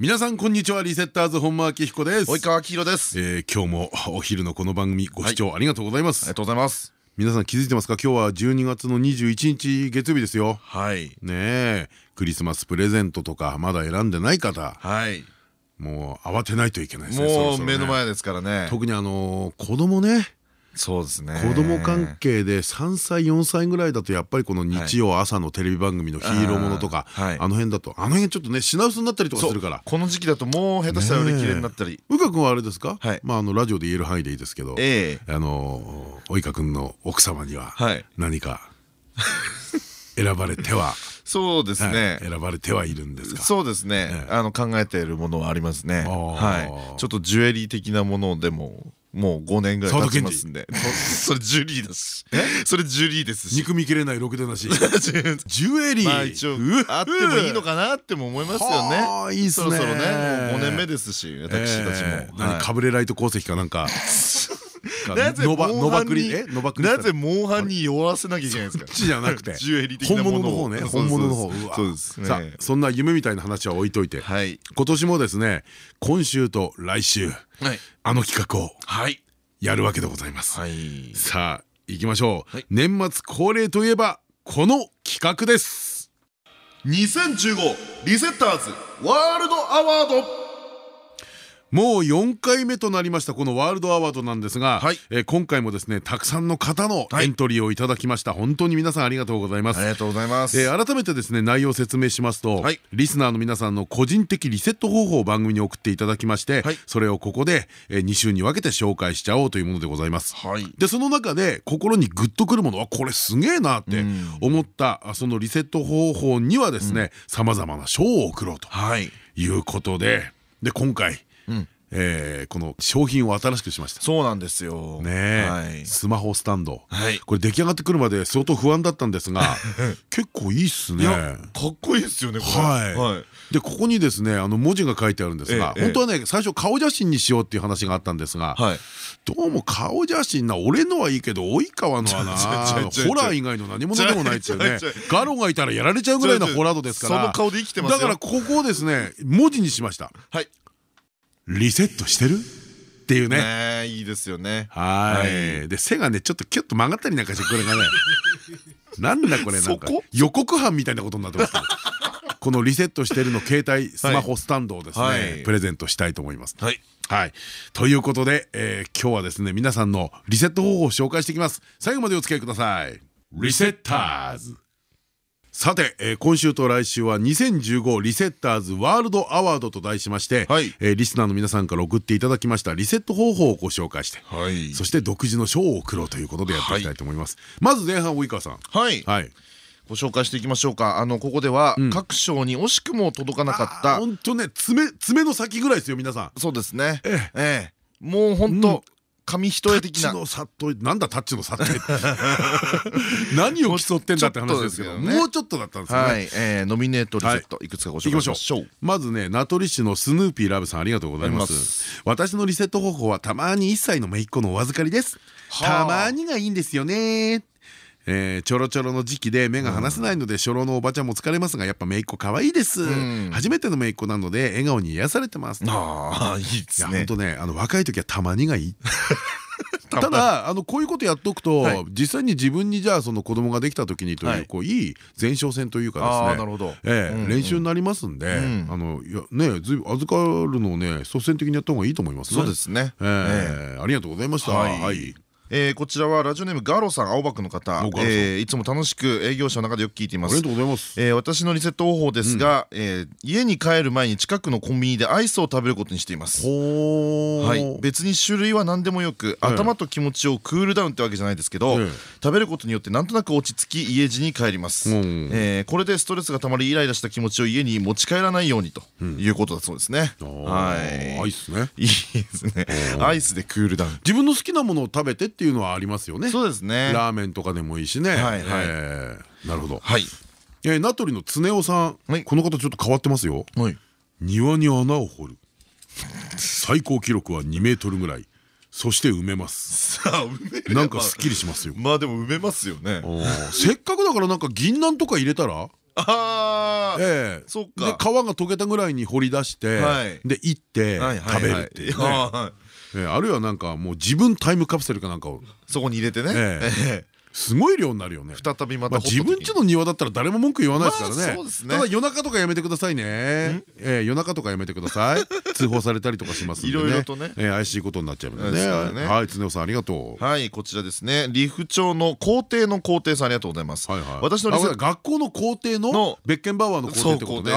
皆さんこんにちは。リセッターズ本間明彦です。及川明宏です。えー今日もお昼のこの番組ご視聴ありがとうございます、ありがとうございます。皆さん気づいてますか？今日は12月の21日月曜日ですよ。はい。ねえクリスマスプレゼントとかまだ選んでない方。はい。もう慌てないといけないですねそもう目の前ですからね。特にあの子供ねそうですね。子供関係で3歳4歳ぐらいだとやっぱりこの日曜朝のテレビ番組のヒーローものとかはい。あの辺だとあの辺ちょっとね品薄になったりとかするから。この時期だともう下手したら売り切れになったり。宇川君はあれですか？はい。まああのラジオで言える範囲でいいですけどええ。あの及川君の奥様にははい。何か選ばれては そうですはい。ね選ばれてはいるんですか？そうですえね。えあの考えているものはありますね。はい。ちょっとジュエリー的なものでももう5年ぐらい経ちますんで。それジュリーだし。それジュリーですし。憎みきれないろくでなし。ジュエリー。まあ一応あってもいいのかなっても思いますよね。はあいいっすね。そろそろね。もう5年目ですし私たちも。はいえー。何かぶれライト鉱石かなんか なぜノバノバクリ？え？ノバクリなぜモンハンに弱らせなきゃいけないんですか？そっちじゃなくてジュエリー的な本ものを。物の方ね。本物の方。そうです。ねさあそんな夢みたいな話は置いといて。はい。今年もですね今週と来週はい。あの企画をはい。やるわけでございます。はい。さあ行きましょう。はい。年末恒例といえばこの企画です。2015リセッターズワールドアワードもう4回目となりましたこのワールドアワードなんですが、はい。えー今回もですねたくさんの方のはい。エントリーをいただきました、本当に皆さんありがとうございます。ありがとうございます。えー改めてですね内容を説明しますと、はい。リスナーの皆さんの個人的リセット方法を番組に送っていただきまして、はい。それをここで、え2週に分けて紹介しちゃおうというものでございます。はい。でその中で心にグッとくるものはこれすげえなってうん。思ったあそのリセット方法にはですねさまざまな賞を送ろうとはい。いうことでで今回、うんえーこの商品を新しくしました。そうなんですよ。ねえ、はい。スマホスタンド、はい。これ出来上がってくるまで相当不安だったんですが 結構いいっすね。いやかっこいいですよねはい。はい。でここにですねあの文字が書いてあるんですが、ええ本当はね最初顔写真にしようっていう話があったんですが、はい。どうも顔写真な俺のはいいけど及川のはな。ホラー以外の何者でもないっていうねガロがいたらやられちゃうぐらいのホラードですから。その顔で生きてますよ。だからここをですね文字にしました。はいリセットしてる？っていうね。いいですよね。はい。で背がねちょっとキュッと曲がったりなんかしてこれがね。なんだこれなんか。予告犯みたいなことになってます。このリセットしてるの携帯スマホスタンドをですはい。ねプレゼントしたいと思います。はい。はい。ということで、えー今日はですね皆さんのリセット方法を紹介していきます。最後までお付き合いください。リセッターズさて、えー今週と来週は2015リセッターズワールドアワードと題しまして、はい。えーリスナーの皆さんから送っていただきましたリセット方法をご紹介してはい。そして独自の賞を贈ろうということでやっていきたいと思います、まず前半及川さん。はい。はい。ご紹介していきましょうか。あのここでは各賞に惜しくも届かなかった。本当ね爪爪の先ぐらいですよ皆さん。そうですね。ええ。えもう本当紙一重的な。タッチの差となんだタッチの差って。何を競ってんだって話ですけどもうちょっとだったんですよね。はい。えーノミネートリセットい。くつかご紹介しましょう。まずね名取市のスヌーピーラブさんありがとうございます。私のリセット方法はたまに1歳の姪っ子のお預かりです。はあ。たまにがいいんですよねえーちょろちょろの時期で目が離せないので初老のおばちゃんも疲れますがやっぱ姪っ子可愛いです。ん。初めての姪っ子なので笑顔に癒されてます。ああいいでいやすね。本当ねあの若い時はたまにがいい。た ただあのこういうことやっとくと、はい。実際に自分にじゃあその子供ができた時にという、はい。こういい前哨戦というかですね。練習になりますんで、ん。あのいやねずいぶん預かるのをね率先的にやった方がいいと思いますね。そうですね。ええ。ありがとうございました。は、はいいえー、こちらはラジオネームガロさん青葉区の方、えー、いつも楽しく営業者の中でよく聞いています。ありがとうございます、えー、私のリセット方法ですが、うん、えー、家に帰る前に近くのコンビニでアイスを食べることにしています。はい。別に種類は何でもよく、頭と気持ちをクールダウンってわけじゃないですけど、食べることによってなんとなく落ち着き家路に帰ります、えー、これでストレスがたまりイライラした気持ちを家に持ち帰らないようにということだそうですね、はい。アイスね。いいですね。アイスでクールダウン。自分の好きなものを食べてっていうのはありますよね。そうですね。ラーメンとかでもいいしね。はいはい。なるほど。はい。え名取の常雄さんこの方ちょっと変わってますよ。庭に穴を掘る。最高記録は2メートルぐらい。そして埋めます。なんかすっきりしますよ。まあでも埋めますよね。せっかくだからなんか銀杏とか入れたら？ああええそっか。で皮が溶けたぐらいに掘り出してでいって食べるっていうあるいはなんかもう自分タイムカプセルかなんかをそこに入れてね。ええすごい量になるよね。再びまた自分家の庭だったら誰も文句言わないですからね。ただ夜中とかやめてくださいね。え夜中とかやめてください。通報されたりとかしますんでね。怪しいことになっちゃうね。はい常雄さんありがとう。はいこちらですね。利府町の校庭の校庭さんありがとうございます。私の学校の校庭のベッケンバウアーの校庭ってことね。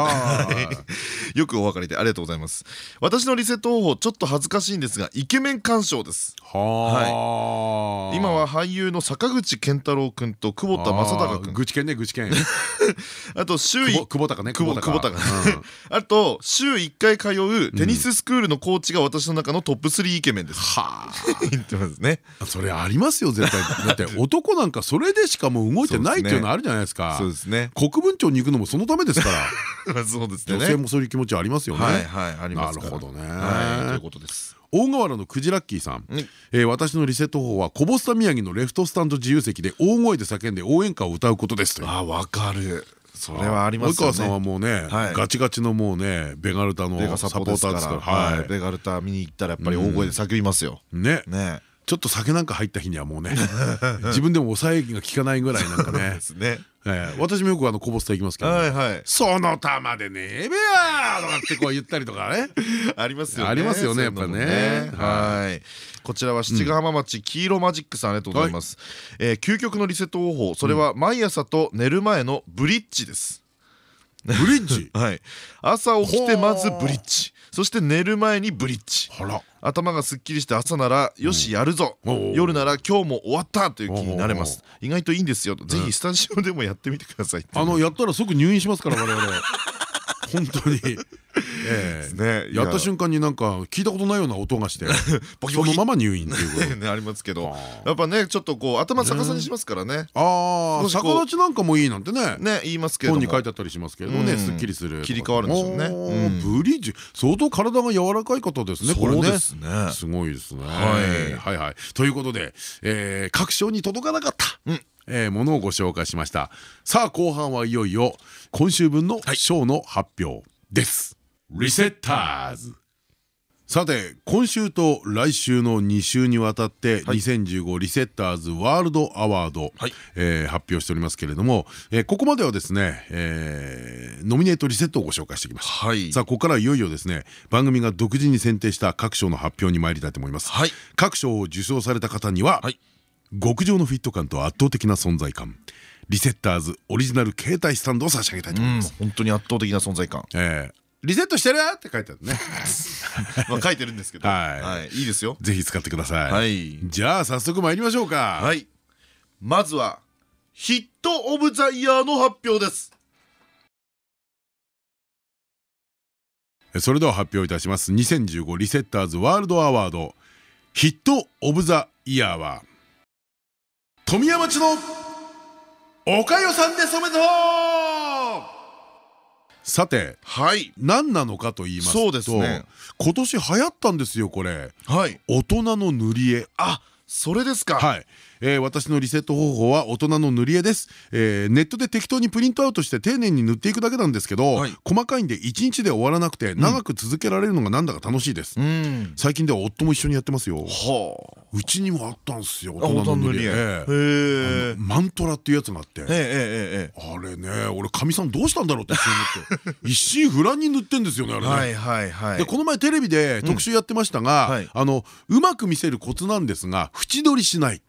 よくお分かりでありがとうございます。私のリセット方法ちょっと恥ずかしいんですがイケメン鑑賞です。はい。今は俳優の坂口健太郎君と久保田正孝君愚痴犬ね愚痴犬あと週久保田ね久保田あと週1回通うテニススクールのコーチが私の中のトップ3イケメンです。はあ。言ってますね。それありますよ絶対。だって男なんかそれでしかもう動いてないっていうのあるじゃないですか。そうですね。国分町に行くのもそのためですから。そうですね。女性もそういう気持ちありますよね。はいはいありますなるほどね。ということです大河原のクジラッキーさん、えー、私のリセット法はこぼした宮城のレフトスタンド自由席で大声で叫んで応援歌を歌うことですとあわかる。それはありますよね。及川さんはもうね、ガチガチのもうね、ベガルタのサポーターですから、はい、ベガルタ見に行ったらやっぱり大声で叫びますよ。ね、ね。ちょっと酒なんか入った日にはもうね 自分でも抑えが効かないぐらいなんかね。え私もよくあのこぼすと行きますけど「その玉でねえべや!」とかってこう言ったりとかね。ありますよね。ありますよねやっぱね。はい。こちらは七ヶ浜町黄色マジックさんありがとうございます。究極のリセット方法それは毎朝と寝る前のブリッジです。ブリッジ？はい。朝起きてまずブリッジ。そして寝る前にブリッジ頭がすっきりして朝ならよしやるぞ。夜なら今日も終わったという気になれます。意外といいんですよ。ぜひスタジオでもやってみてくださいあのやったら即入院しますから我々 本当に。や。った瞬間になんか聞いたことないような音がして そのまま入院っていう。ねありますけど。やっぱねちょっとこう頭逆さにしますからね。ああ逆立ちなんかもいいなんてね。ね言いますけど本に書いてあったりしますけどねすっきりする。切り替わるんでしょうね。ブリッジ。相当体が柔らかい方ですねこれね。すごいですね。はい。はいということで各賞に届かなかったえー、ものをご紹介しました。さあ後半はいよいよ今週分の賞の発表です、リセッターズ。さて今週と来週の2週にわたって2015リセッターズワールドアワード、はい。えー、発表しておりますけれども、えー、ここまではですね、えー、ノミネートリセットをご紹介してきました、はい、さあここからいよいよですね番組が独自に選定した各賞の発表に参りたいと思います、はい、各賞を受賞された方には、はい、極上のフィット感と圧倒的な存在感。リセッターズオリジナル携帯スタンドを差し上げたいと思います。本当に圧倒的な存在感。ええ。リセットしてるって書いてあるね。まあ書いてるんですけど。はい。い。いですよ。ぜひ使ってください。はい。じゃあ早速参りましょうか。はい。まずはヒットオブザイヤーの発表です。それでは発表いたします。2015リセッターズワールドアワードヒットオブザイヤーは富山町のおかよさんで染めとさて、はい、何なのかと言いますとです、ね、今年流行ったんですよこれ、はい、大人の塗り絵。あそれですか。はいえー、私のリセット方法は大人の塗り絵です、えー、ネットで適当にプリントアウトして丁寧に塗っていくだけなんですけど、はい、細かいんで1日で終わらなくて長く続けられるのがなんだか楽しいです、うん、最近では夫も一緒にやってますよ。はあ。うちにもあったんですよ大人の塗り絵。マントラっていうやつがあって。あれね俺かみさんどうしたんだろうって思って。一心不乱に塗ってんですよねあれね。でこの前テレビで特集やってましたがあのうまく見せるコツなんですが縁取りしない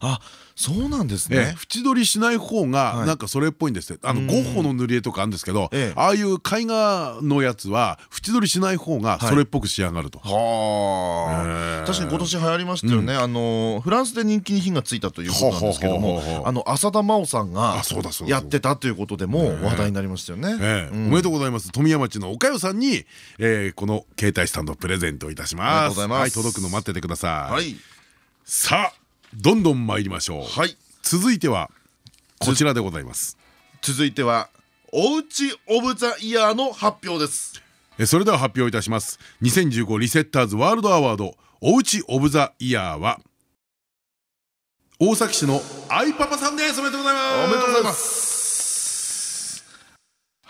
あそうなんですね。縁取りしない方がなんかそれっぽいんですあのゴッホの塗り絵とかあるんですけどああいう絵画のやつは縁取りしない方がそれっぽく仕上がると。はあ。確かに今年流行りましたよね。あのフランスで人気に火がついたということなんですけどもあの浅田真央さんがやってたということでも話題になりましたよね。おめでとうございます。富山町の岡代さんにこの携帯スタンドプレゼントいたします。はい届くの待っててください。さあどんどん参りましょう。はい。続いてはこちらでございます。続いてはおうちオブザイヤーの発表です。それでは発表いたします。2015リセッターズワールドアワードおうちオブザイヤーは大崎市のアイパパさんです。おめでとうございます。おめでとうございます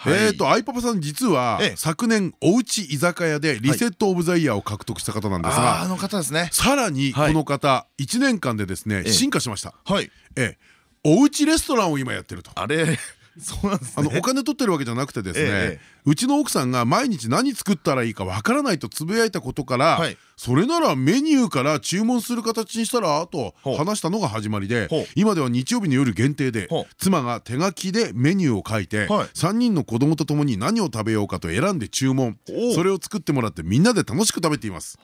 えっとアイパパさん実は昨年おうち居酒屋でリセットオブザイヤーを獲得した方なんですがあの方ですね。さらにこの方1年間でですね進化しました。はい。えおうちレストランを今やってると。あれ そうなんですあのお金取ってるわけじゃなくてですねうちの奥さんが毎日何作ったらいいかわからないとつぶやいたことからそれならメニューから注文する形にしたらと話したのが始まりで今では日曜日の夜限定で妻が手書きでメニューを書いて3人の子供と共に何を食べようかと選んで注文。それを作ってもらってみんなで楽しく食べています。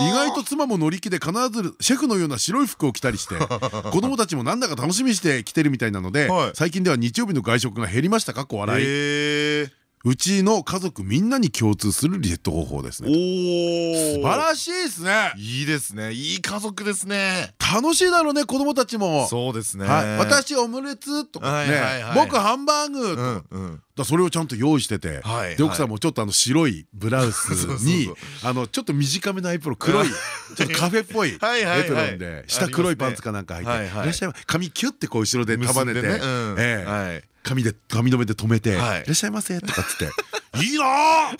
意外と妻も乗り気で必ずシェフのような白い服を着たりして 子供たちもなんだか楽しみにして来てるみたいなので最近では日曜日の外食が減りましたか？っこ笑い。うちの家族みんなに共通するリセット方法ですね。素晴らしいですね。いいですね。いい家族ですね。楽しいだろうね子供たちも。そうですね。私オムレツとかね。僕ハンバーグとそれをちゃんと用意しててで奥さんもちょっとあの白いブラウスにあのちょっと短めのエプロン黒い ちょっとカフェっぽいエプロンで下黒いパンツかなんか履いて「いらっしゃい髪キュッてこう後ろで束ねてええ髪で髪留めで止めて「いらっしゃいませ」とかっつって「いいな! 」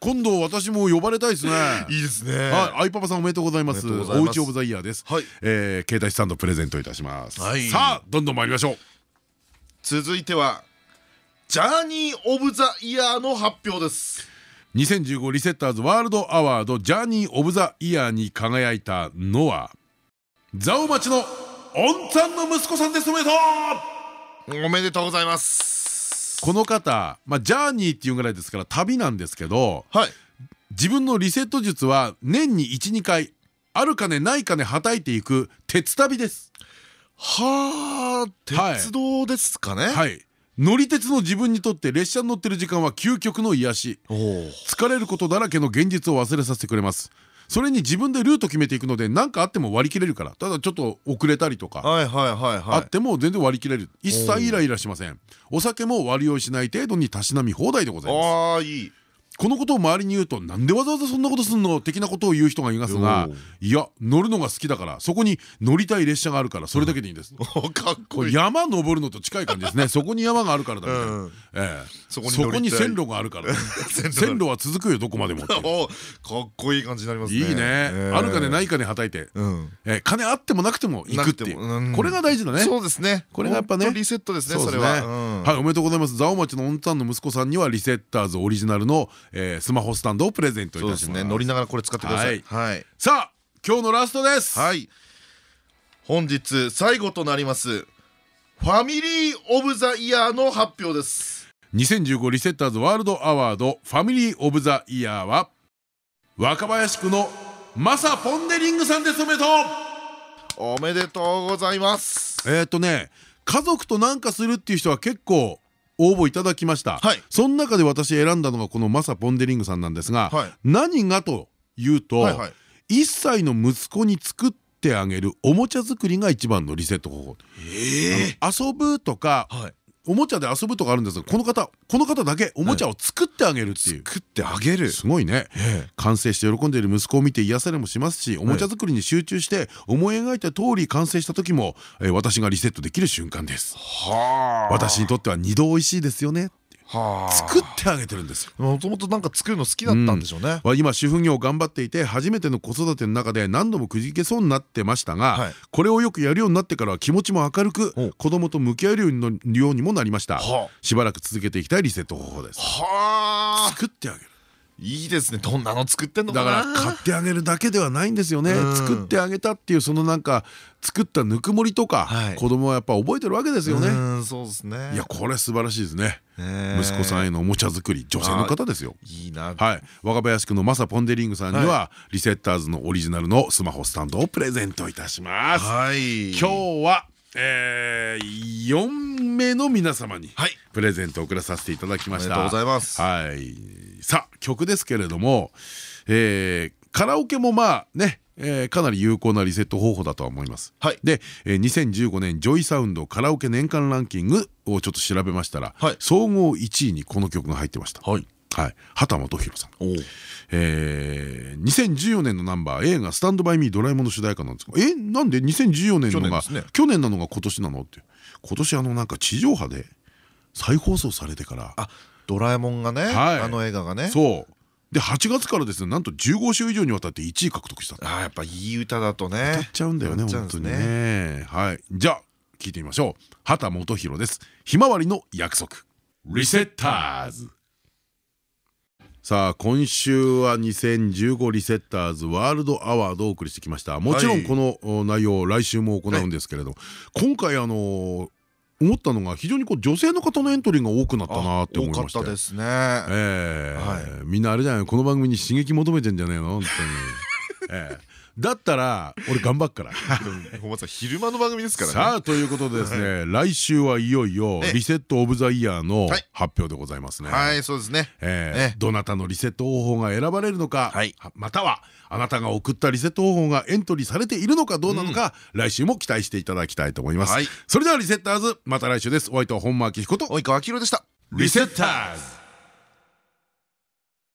今度私も呼ばれたいですね。いいですね。はい、アイパパさんおめでとうございます。おうちオブザイヤーです。はい、え携帯スタンドプレゼントいたします。さあ、どんどん参りましょう。続いては。ジャーニーオブザイヤーの発表です。2015リセッターズワールドアワードジャーニーオブザイヤーに輝いたのは。蔵王町のおんちゃんの息子さんです。おめでとう。おめでとうございますこの方、まあ、ジャーニーっていうぐらいですから旅なんですけど、はい、自分のリセット術は年に12回あるかねないかねはたいていく鉄旅ですはあ鉄道ですかねはい乗り鉄の自分にとって列車に乗ってる時間は究極の癒し。疲れることだらけの現実を忘れさせてくれます。それに自分でルート決めていくので何かあっても割り切れるから。ただちょっと遅れたりとか。あっても全然割り切れる。一切イライラしません。お酒も割り用意しない程度にたしなみ放題でございます。ああいいこのことを周りに言うとなんでわざわざそんなことすんの的なことを言う人がいますがいや乗るのが好きだからそこに乗りたい列車があるからそれだけでいいんです。かっこいい。山登るのと近い感じですね。そこに山があるからだみたいな。ええ。そこに線路があるから。線路は続くよどこまでもかっこいい感じになりますいいね。あるかねないかねはたいて。え金あってもなくても行くっていう。これが大事だね。そうですね。これがやっぱね。リセットですねそれは。はいおめでとうございます。蔵王町のおんたんの息子さんにはリセッターズオリジナルのえスマホスタンドをプレゼントいたします。乗りながらこれ使ってください。さあ今日のラストです。はい。本日最後となりますファミリーオブザイヤーの発表です。2015リセッターズワールドアワードファミリーオブザイヤーは若林区のマサ・ポンデリングさんです。おめでとう。おめでとうございます。えっとね家族となんかするっていう人は結構応募いただきました、はい、その中で私選んだのがこのマサ・ポンデリングさんなんですが、はい、何がというと、はいはい、1歳の息子に作ってあげるおもちゃ作りが一番のリセット方法、えー、遊ぶとか、はいおもちゃで遊ぶとかあるんですがこの方この方だけおもちゃを作ってあげるっていう。作ってあげる。すごいね。完成して喜んでいる息子を見て癒されもしますしおもちゃ作りに集中して思い描いた通り完成した時も私がリセットできる瞬間です。私にとっては二度美味しいですよね作ってあげてるんですよ。もともとなんか作るの好きだったんでしょうね、うん、今主婦業頑張っていて初めての子育ての中で何度もくじけそうになってましたが、はい、これをよくやるようになってからは気持ちも明るく子供と向き合えるようにもなりました。しばらく続けていきたいリセット方法です。作ってあげるいいですね。どんなの作ってんのだから買ってあげるだけではないんですよね。作ってあげたっていうそのなんか作ったぬくもりとか、はい、子供はやっぱ覚えてるわけですよね。そうですね。いやこれ素晴らしいですね。息子さんへのおもちゃ作り女性の方ですよ。いいな。はい。若林区のマサポンデリングさんにはリセッターズのオリジナルのスマホスタンドをプレゼントいたします。はい。今日はえー、4名の皆様にプレゼントを送らさせていただきました。ありがとうございます。はい。さあ曲ですけれども、えー、カラオケもまあねえー、かなり有効なリセット方法だとは思います。はい、で、えー、2015年ジョイサウンドカラオケ年間ランキングをちょっと調べましたら、はい、総合1位にこの曲が入ってました。はい、はい、畑基博さん。えー、2014年のナンバー映画「スタンドバイミードラえもん」の主題歌なんですがえなんで2014年のが去年なのが今年なのって今年あのなんか地上波で再放送されてから。あドラえもんがね、はい、あの映画がね。そう。で8月からですねなんと15週以上にわたって1位獲得したあやっぱいい歌だとね。歌っちゃうんだよね本当にね。はい。じゃあ聞いてみましょう。畑基博です。ひまわりの約束。リセッターズさあ今週は2015リセッターズワールドアワードをお送りしてきました。もちろんこの内容来週も行うんですけれど、今回あの思ったのが非常にこう女性の方のエントリーが多くなったなって思いましたですね。ええ。みんなあれじゃないこの番組に刺激求めてんじゃねえの？本当に。ええだったら俺頑張っから。小松さん昼間の番組ですからね。さあということでですね来週はいよいよリセットオブザイヤーの発表でございますね。はいそうですね。どなたのリセット方法が選ばれるのかまたはあなたが送ったリセット方法がエントリーされているのかどうなのか来週も期待していただきたいと思います。それではリセッターズまた来週です。お相手は本間明彦と及川明宏でした。リセッターズ